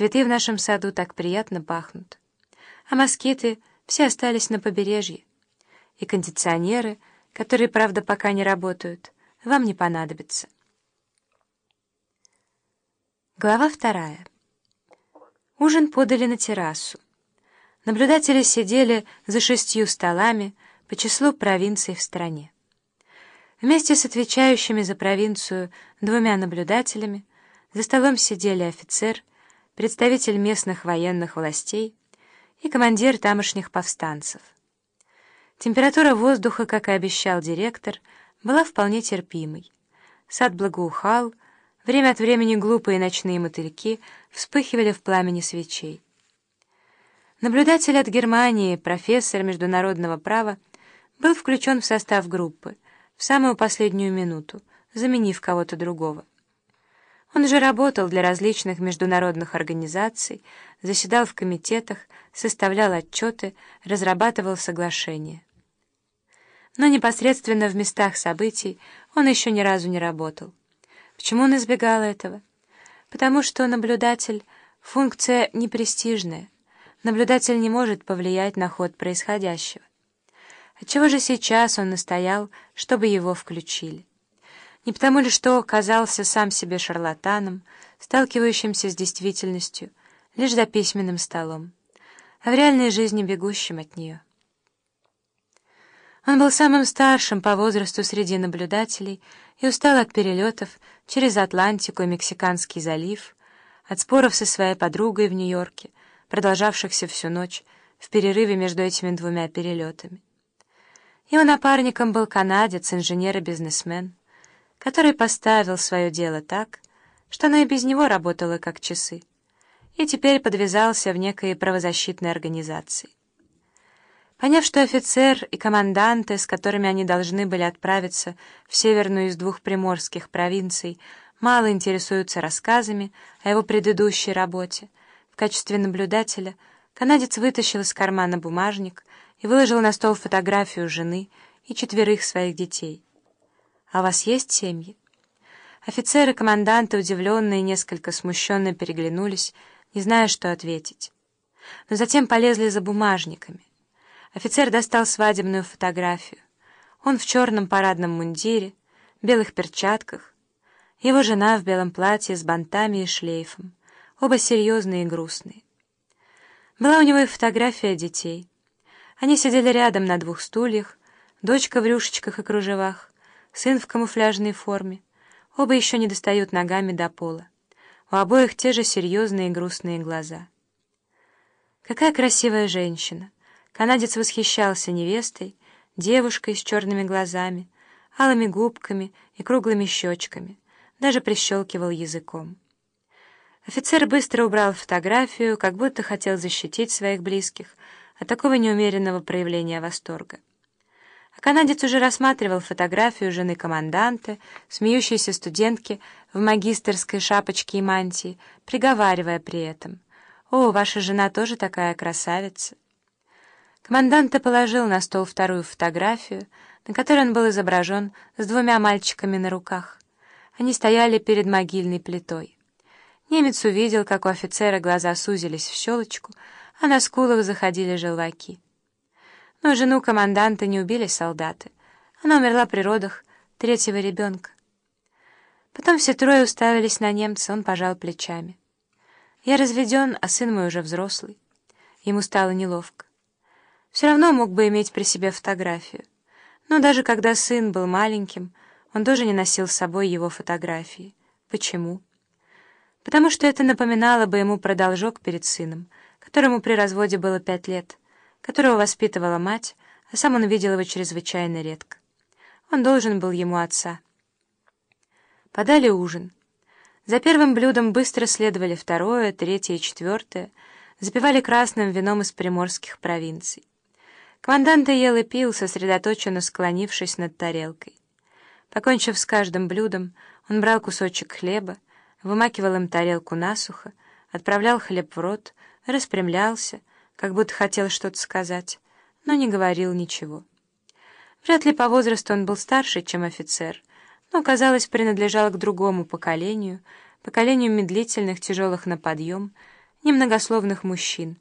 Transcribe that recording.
Цветы в нашем саду так приятно пахнут. А москиты все остались на побережье. И кондиционеры, которые, правда, пока не работают, вам не понадобятся. Глава вторая. Ужин подали на террасу. Наблюдатели сидели за шестью столами по числу провинций в стране. Вместе с отвечающими за провинцию двумя наблюдателями за столом сидели офицер, представитель местных военных властей и командир тамошних повстанцев. Температура воздуха, как и обещал директор, была вполне терпимой. Сад благоухал, время от времени глупые ночные мотыльки вспыхивали в пламени свечей. Наблюдатель от Германии, профессор международного права, был включен в состав группы в самую последнюю минуту, заменив кого-то другого. Он же работал для различных международных организаций, заседал в комитетах, составлял отчеты, разрабатывал соглашения. Но непосредственно в местах событий он еще ни разу не работал. Почему он избегал этого? Потому что наблюдатель — функция непрестижная. Наблюдатель не может повлиять на ход происходящего. Отчего же сейчас он настоял, чтобы его включили? Не потому ли, что оказался сам себе шарлатаном, сталкивающимся с действительностью, лишь за письменным столом, а в реальной жизни бегущим от нее? Он был самым старшим по возрасту среди наблюдателей и устал от перелетов через Атлантику и Мексиканский залив, от споров со своей подругой в Нью-Йорке, продолжавшихся всю ночь в перерыве между этими двумя перелетами. Его напарником был канадец, инженер и бизнесмен, который поставил свое дело так, что оно и без него работало как часы, и теперь подвязался в некой правозащитной организации. Поняв, что офицер и команданты, с которыми они должны были отправиться в северную из двух приморских провинций, мало интересуются рассказами о его предыдущей работе, в качестве наблюдателя канадец вытащил из кармана бумажник и выложил на стол фотографию жены и четверых своих детей. «А у вас есть семьи?» Офицеры, команданты, удивленные несколько смущенно переглянулись, не зная, что ответить. Но затем полезли за бумажниками. Офицер достал свадебную фотографию. Он в черном парадном мундире, белых перчатках. Его жена в белом платье с бантами и шлейфом. Оба серьезные и грустные. Была у него и фотография детей. Они сидели рядом на двух стульях, дочка в рюшечках и кружевах, сын в камуфляжной форме. Оба еще не достают ногами до пола. У обоих те же серьезные и грустные глаза. Какая красивая женщина! Канадец восхищался невестой, девушкой с черными глазами, алыми губками и круглыми щечками, даже прищелкивал языком. Офицер быстро убрал фотографию, как будто хотел защитить своих близких от такого неумеренного проявления восторга. Канадец уже рассматривал фотографию жены команданта, смеющейся студентки в магистерской шапочке и мантии, приговаривая при этом «О, ваша жена тоже такая красавица!» Командант положил на стол вторую фотографию, на которой он был изображен с двумя мальчиками на руках. Они стояли перед могильной плитой. Немец увидел, как у офицера глаза сузились в щелочку, а на скулах заходили желваки. Но жену команданта не убили солдаты. Она умерла при родах третьего ребенка. Потом все трое уставились на немца, он пожал плечами. Я разведен, а сын мой уже взрослый. Ему стало неловко. Все равно мог бы иметь при себе фотографию. Но даже когда сын был маленьким, он тоже не носил с собой его фотографии. Почему? Потому что это напоминало бы ему про должок перед сыном — которому при разводе было пять лет, которого воспитывала мать, а сам он видел его чрезвычайно редко. Он должен был ему отца. Подали ужин. За первым блюдом быстро следовали второе, третье и четвертое, запивали красным вином из приморских провинций. Командант ел и пил, сосредоточенно склонившись над тарелкой. Покончив с каждым блюдом, он брал кусочек хлеба, вымакивал им тарелку насухо, отправлял хлеб в рот, распрямлялся, как будто хотел что-то сказать, но не говорил ничего. Вряд ли по возрасту он был старше, чем офицер, но, казалось, принадлежал к другому поколению, поколению медлительных, тяжелых на подъем немногословных мужчин.